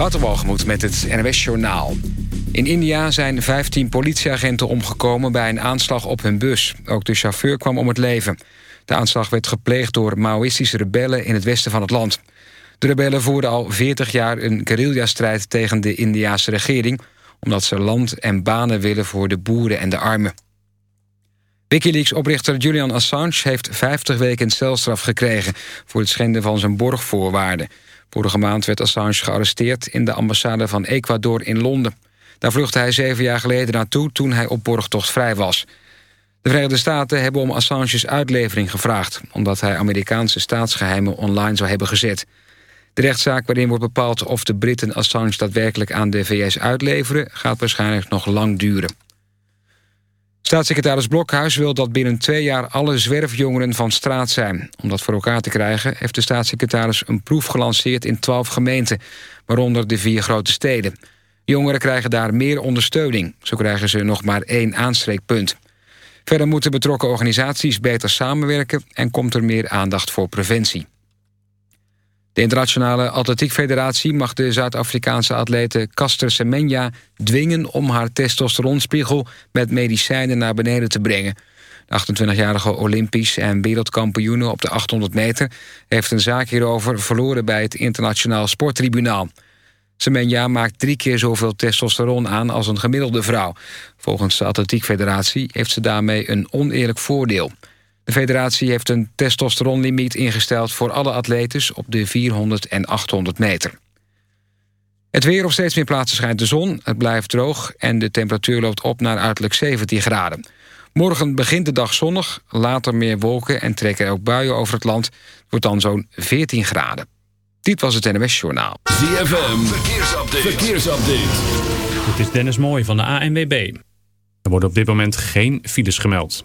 Waterwalgemoed met het NWS Journaal. In India zijn 15 politieagenten omgekomen bij een aanslag op hun bus. Ook de chauffeur kwam om het leven. De aanslag werd gepleegd door Maoïstische rebellen in het westen van het land. De rebellen voerden al 40 jaar een guerrilla-strijd tegen de Indiaanse regering... omdat ze land en banen willen voor de boeren en de armen. Wikileaks-oprichter Julian Assange heeft 50 weken celstraf gekregen... voor het schenden van zijn borgvoorwaarden. Vorige maand werd Assange gearresteerd in de ambassade van Ecuador in Londen. Daar vluchtte hij zeven jaar geleden naartoe toen hij op borgtocht vrij was. De Verenigde Staten hebben om Assange's uitlevering gevraagd... omdat hij Amerikaanse staatsgeheimen online zou hebben gezet. De rechtszaak waarin wordt bepaald of de Britten Assange daadwerkelijk aan de VS uitleveren... gaat waarschijnlijk nog lang duren. Staatssecretaris Blokhuis wil dat binnen twee jaar alle zwerfjongeren van straat zijn. Om dat voor elkaar te krijgen heeft de staatssecretaris een proef gelanceerd in twaalf gemeenten, waaronder de vier grote steden. Jongeren krijgen daar meer ondersteuning. Zo krijgen ze nog maar één aanspreekpunt. Verder moeten betrokken organisaties beter samenwerken en komt er meer aandacht voor preventie. De Internationale Atletiek Federatie mag de Zuid-Afrikaanse atlete Caster Semenya dwingen om haar testosteronspiegel met medicijnen naar beneden te brengen. De 28-jarige Olympisch en wereldkampioene op de 800 meter heeft een zaak hierover verloren bij het Internationaal Sporttribunaal. Semenya maakt drie keer zoveel testosteron aan als een gemiddelde vrouw. Volgens de Atletiek Federatie heeft ze daarmee een oneerlijk voordeel. De federatie heeft een testosteronlimiet ingesteld voor alle atletes op de 400 en 800 meter. Het weer op steeds meer plaatsen schijnt de zon, het blijft droog... en de temperatuur loopt op naar uiterlijk 17 graden. Morgen begint de dag zonnig, later meer wolken... en trekken er ook buien over het land. Het wordt dan zo'n 14 graden. Dit was het NMS Journaal. ZFM, verkeersupdate. verkeersupdate. Dit is Dennis Mooij van de ANWB. Er worden op dit moment geen files gemeld.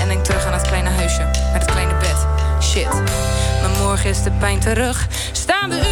En denk terug aan het kleine huisje met het kleine bed. Shit, maar morgen is de pijn terug. Staan we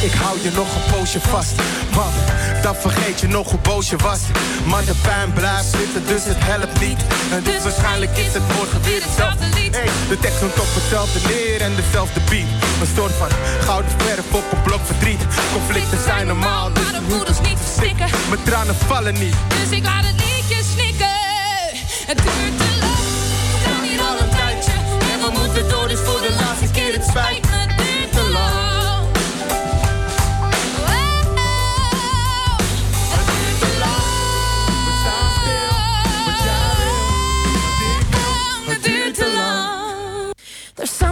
Ik hou je nog een poosje vast. Man, dan vergeet je nog hoe boos je was. Maar de pijn blijft zitten, dus het helpt niet. En dus, dus waarschijnlijk is het morgen weer hetzelfde lied. Hey, de tekst komt op hetzelfde neer en dezelfde beat. Een soort van gouden verf op een blok verdriet. Conflicten zijn normaal, dus maar de moeders niet verstikken. Mijn tranen vallen niet, dus ik laat het liedje snikken. Het duurt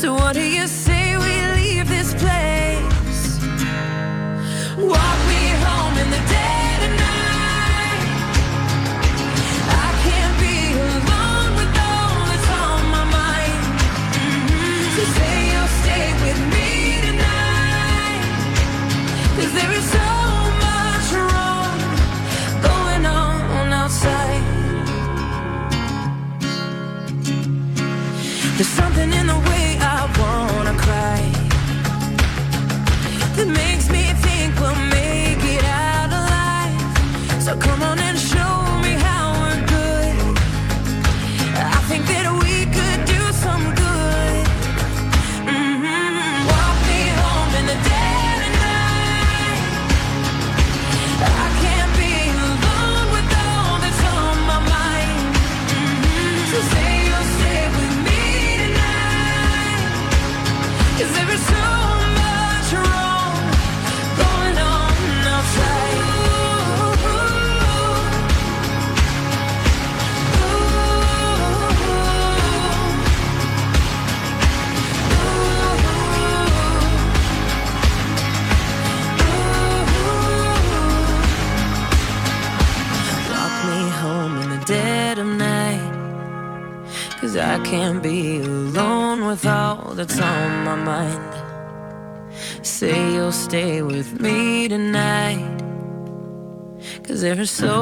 so what do you say we leave this place? Walk So.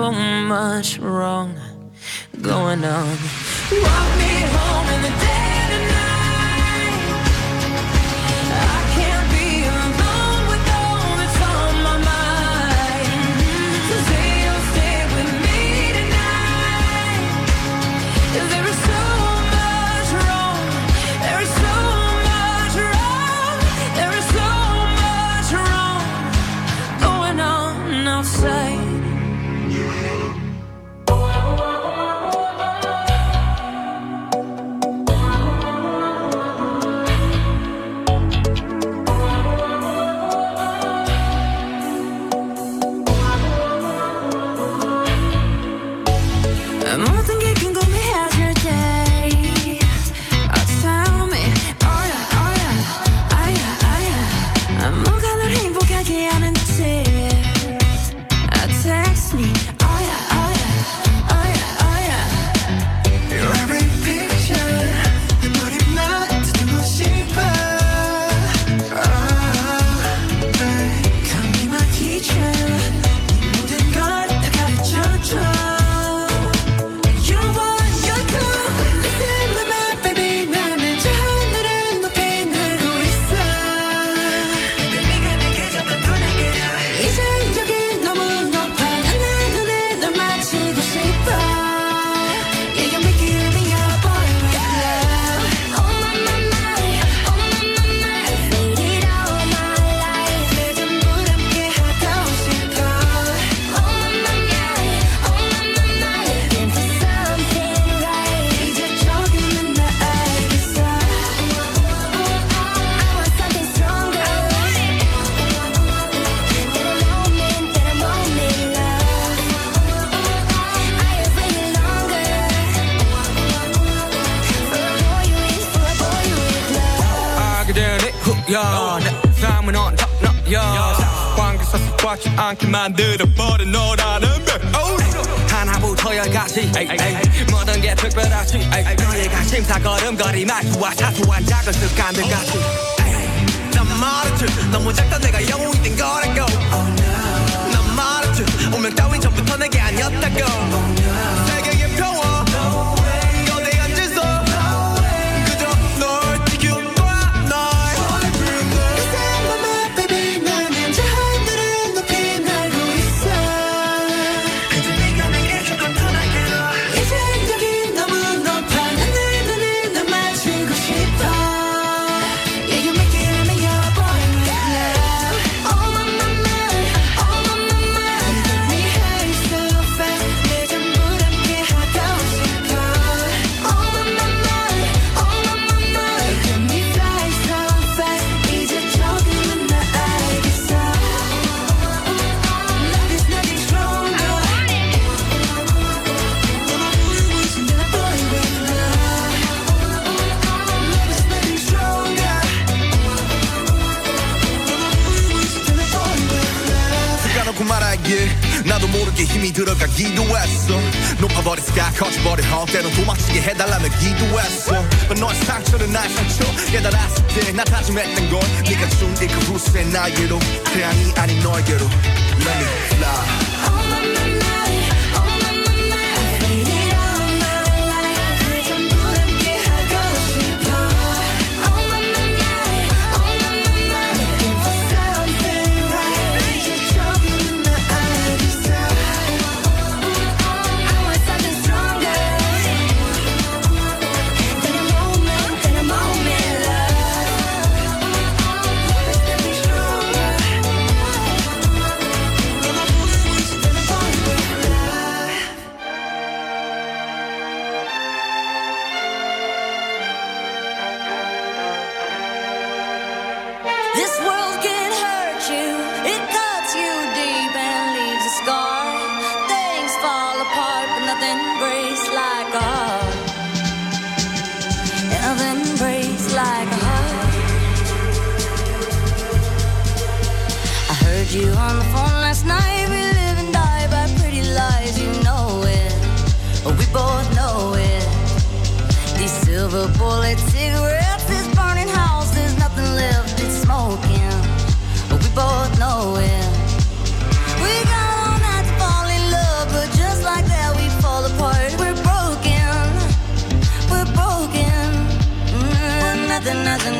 만들어버린 너라는 백 하나부터 열까지 모든 게 특별하지. 너희가 심사걸음거리 말투와 사소한 작은 습관들까지 난 말했지. 너무 작다 내가 영웅이 된 거라고. 난 말했지. 운명 따윈 전부터 내게 아니었다고. 힘이 들어가 기도했어 높아버린 스카 커져버린 헛 때론 도망치게 해달라며 기도했어 너의 상처는 나의 상처 깨달았을 때나 다짐했던 건 네가 준이그 후세 나에게로 태양이 아닌 너에게로 Let me fly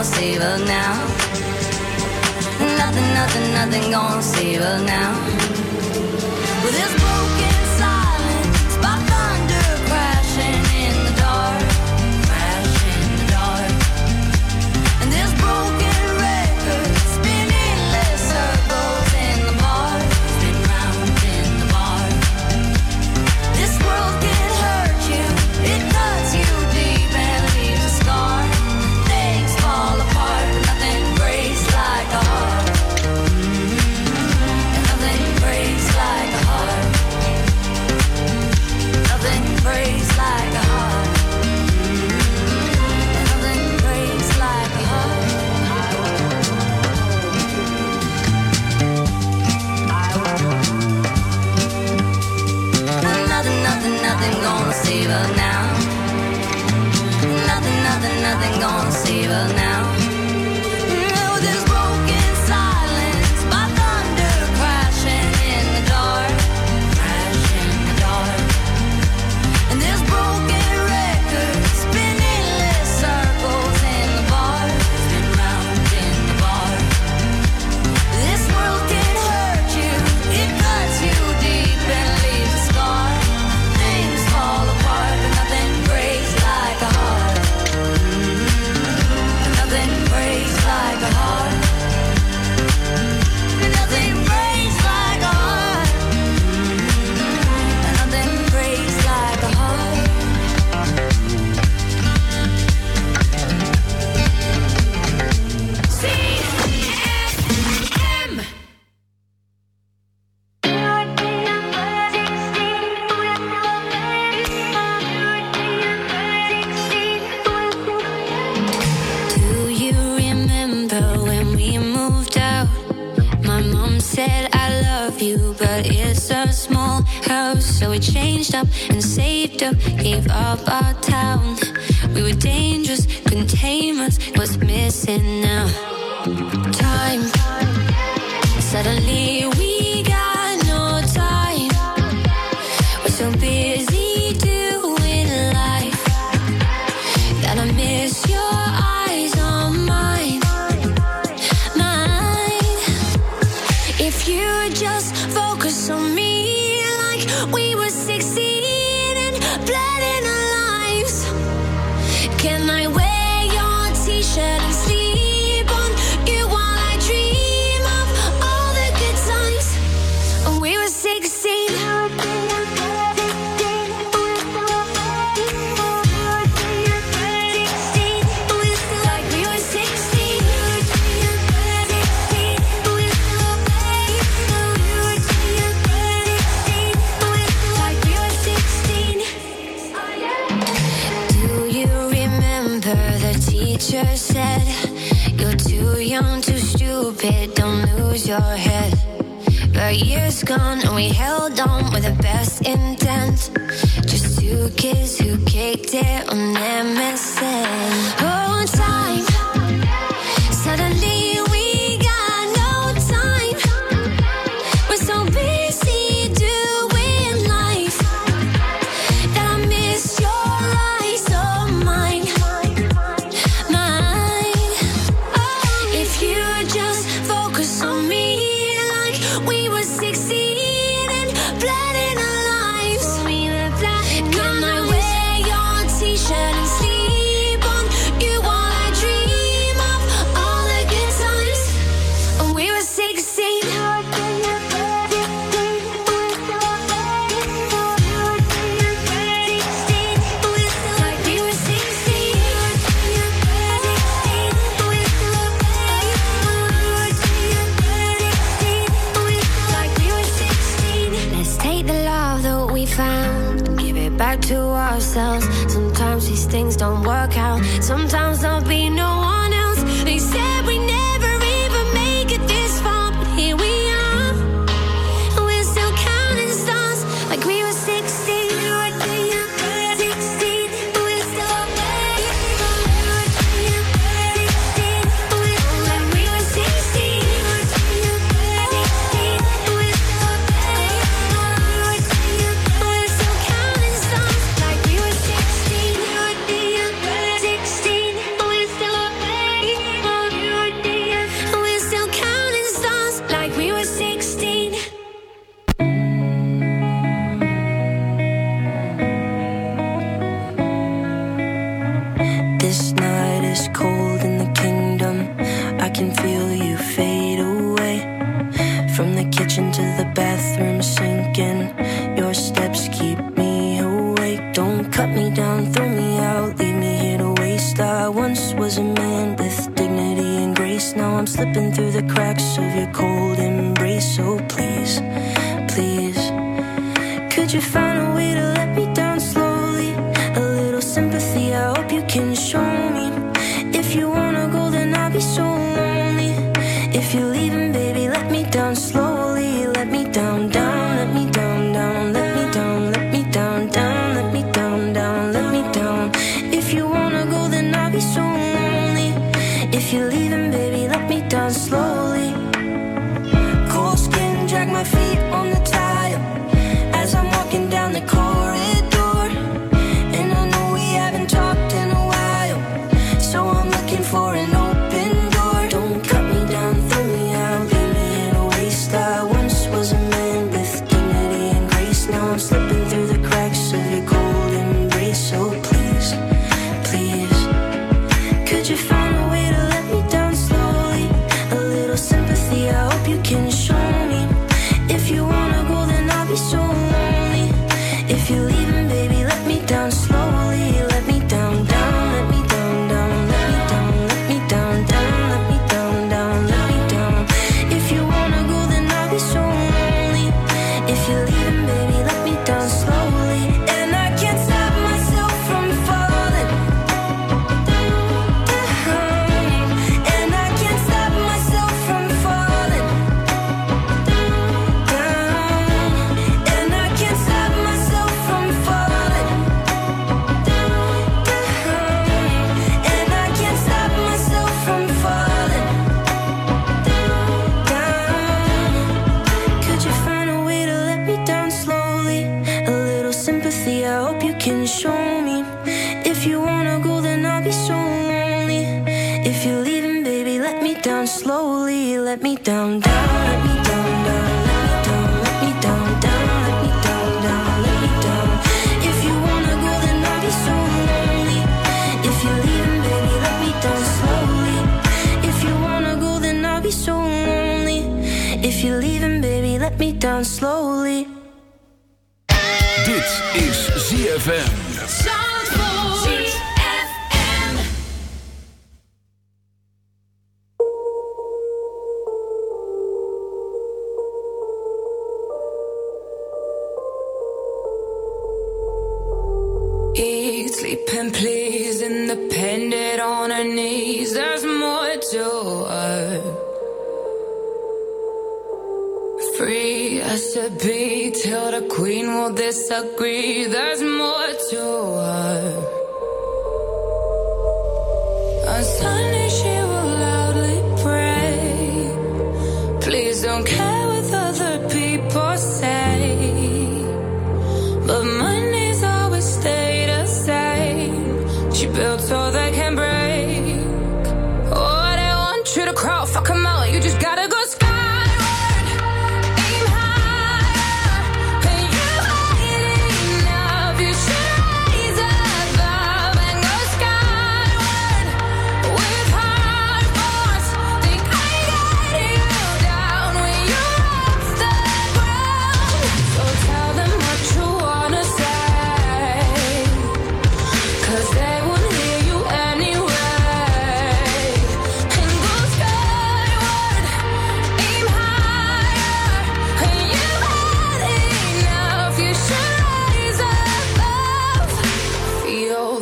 gonna save her now. Nothing, nothing, nothing gonna save her now. With this So we changed up and saved up, gave up our town. We were dangerous, couldn't tame us. What's missing now? Time. We held little sympathy, I hope you can show me. slowly. Dit is ZFM.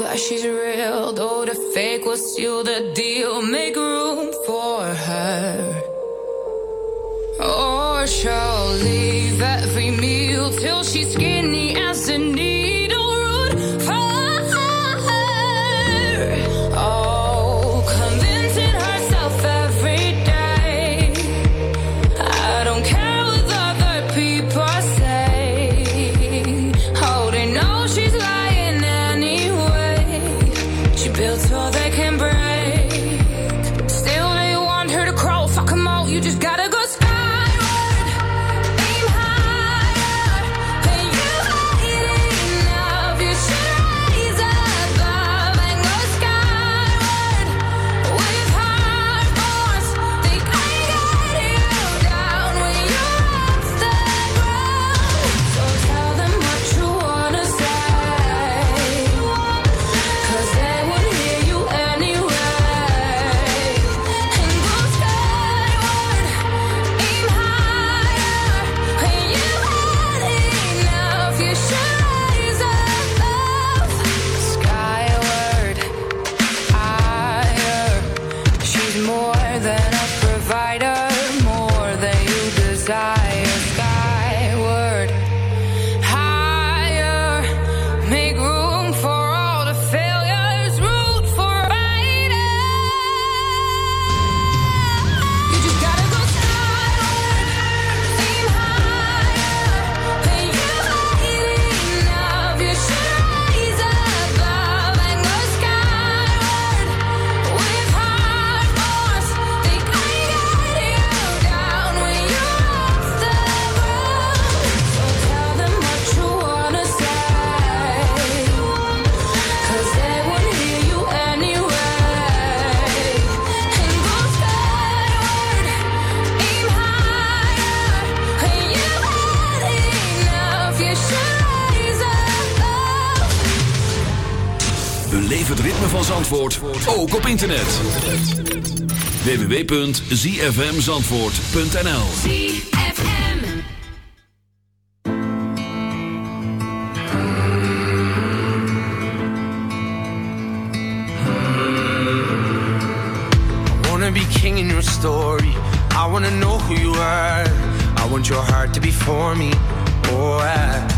like she's real, though the fake will still the deal. Make room for her, oh, or she'll leave every meal till she's skinny. van Zandvoort ook op internet. www.zfmzandvoort.nl I wanna be king in your story. I wanna know who you are. I want your heart to be for me. Oh, I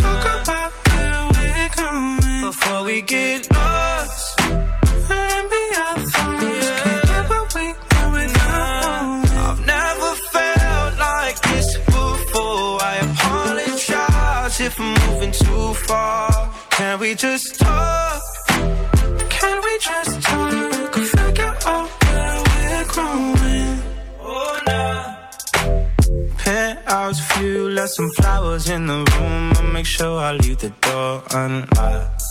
We get lost. Let me our thoughts. Can't get what we without I've never felt like this before. I apologize if I'm moving too far. Can we just talk? Can we just talk? Figure out where we're growing. Oh, nah. Penthouse view, left some flowers in the room. I'll make sure I leave the door unlocked.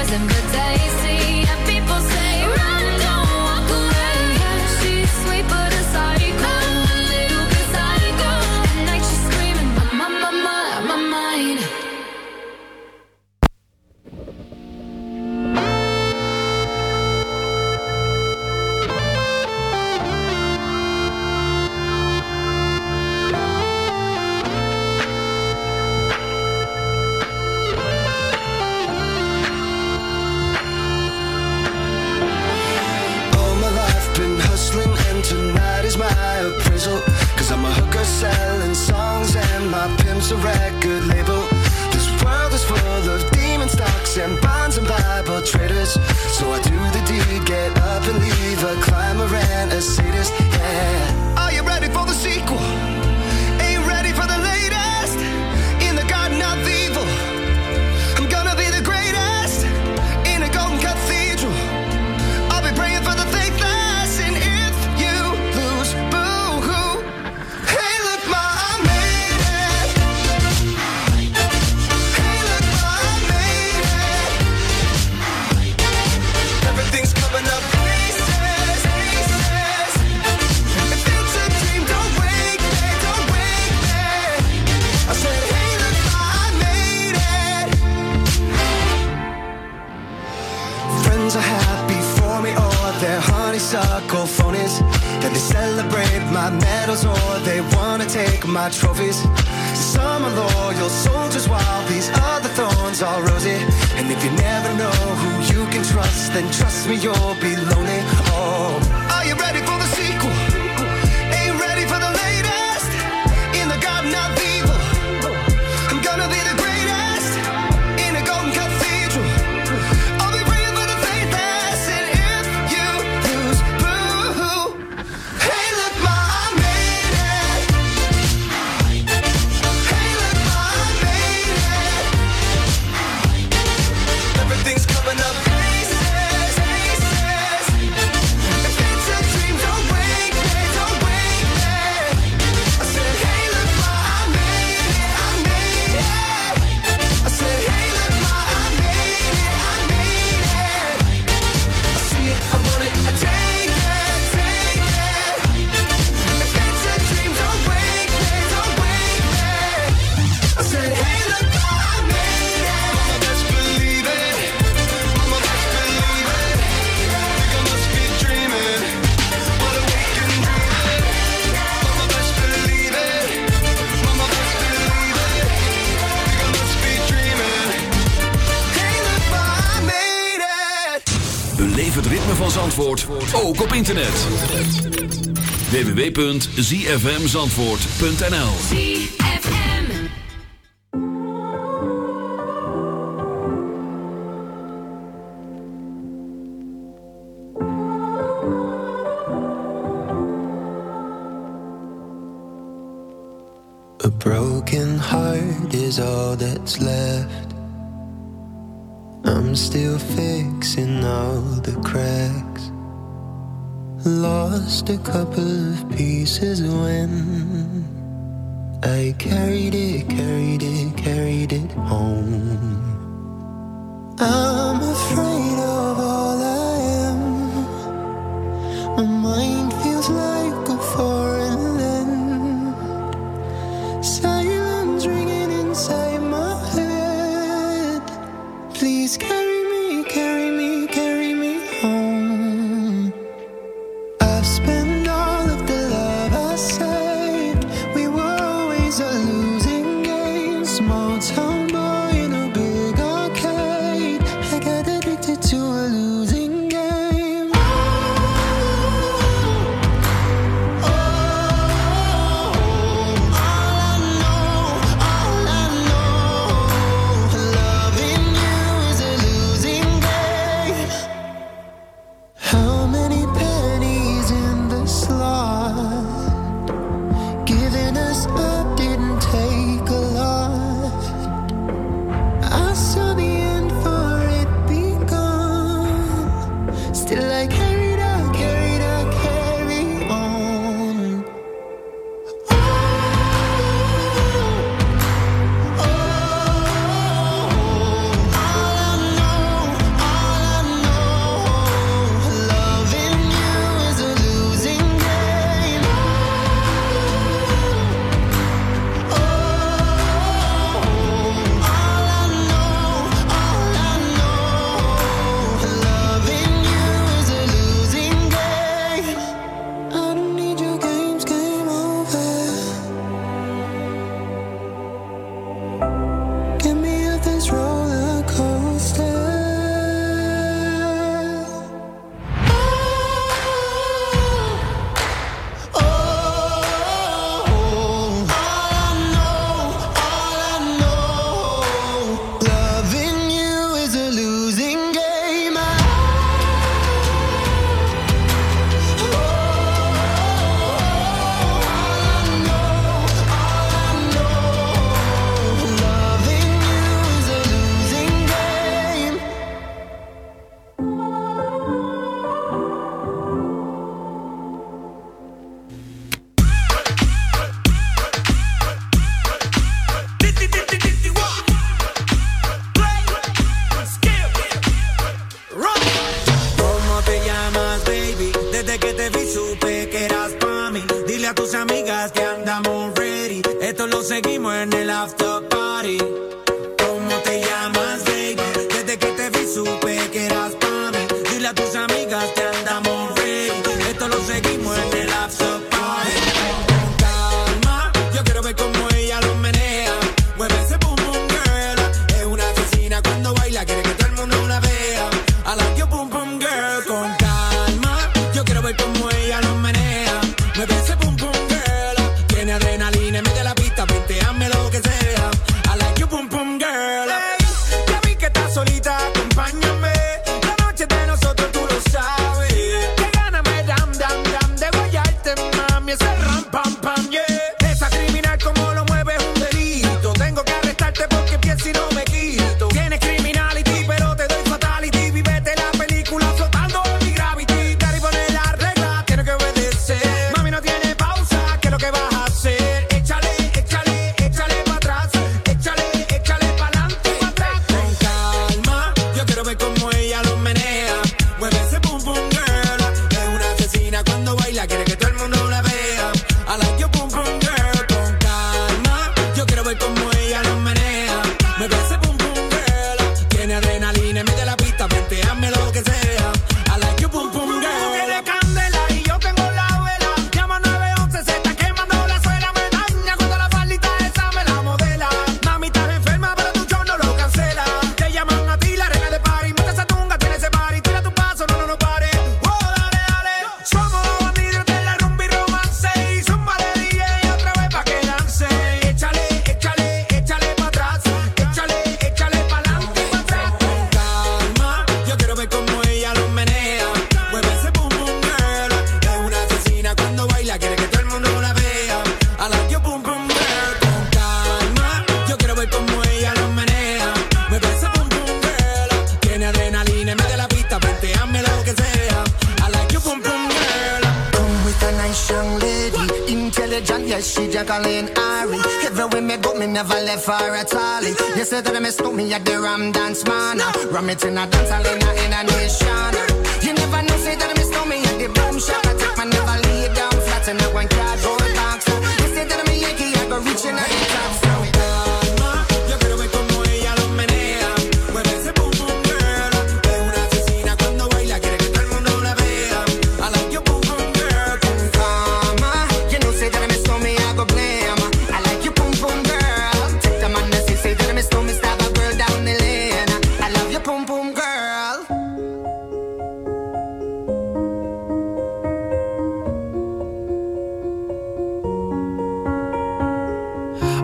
poison but tasty. A broken heart is all that's left. I'm still fixing all the cracks. Lost a couple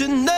listen now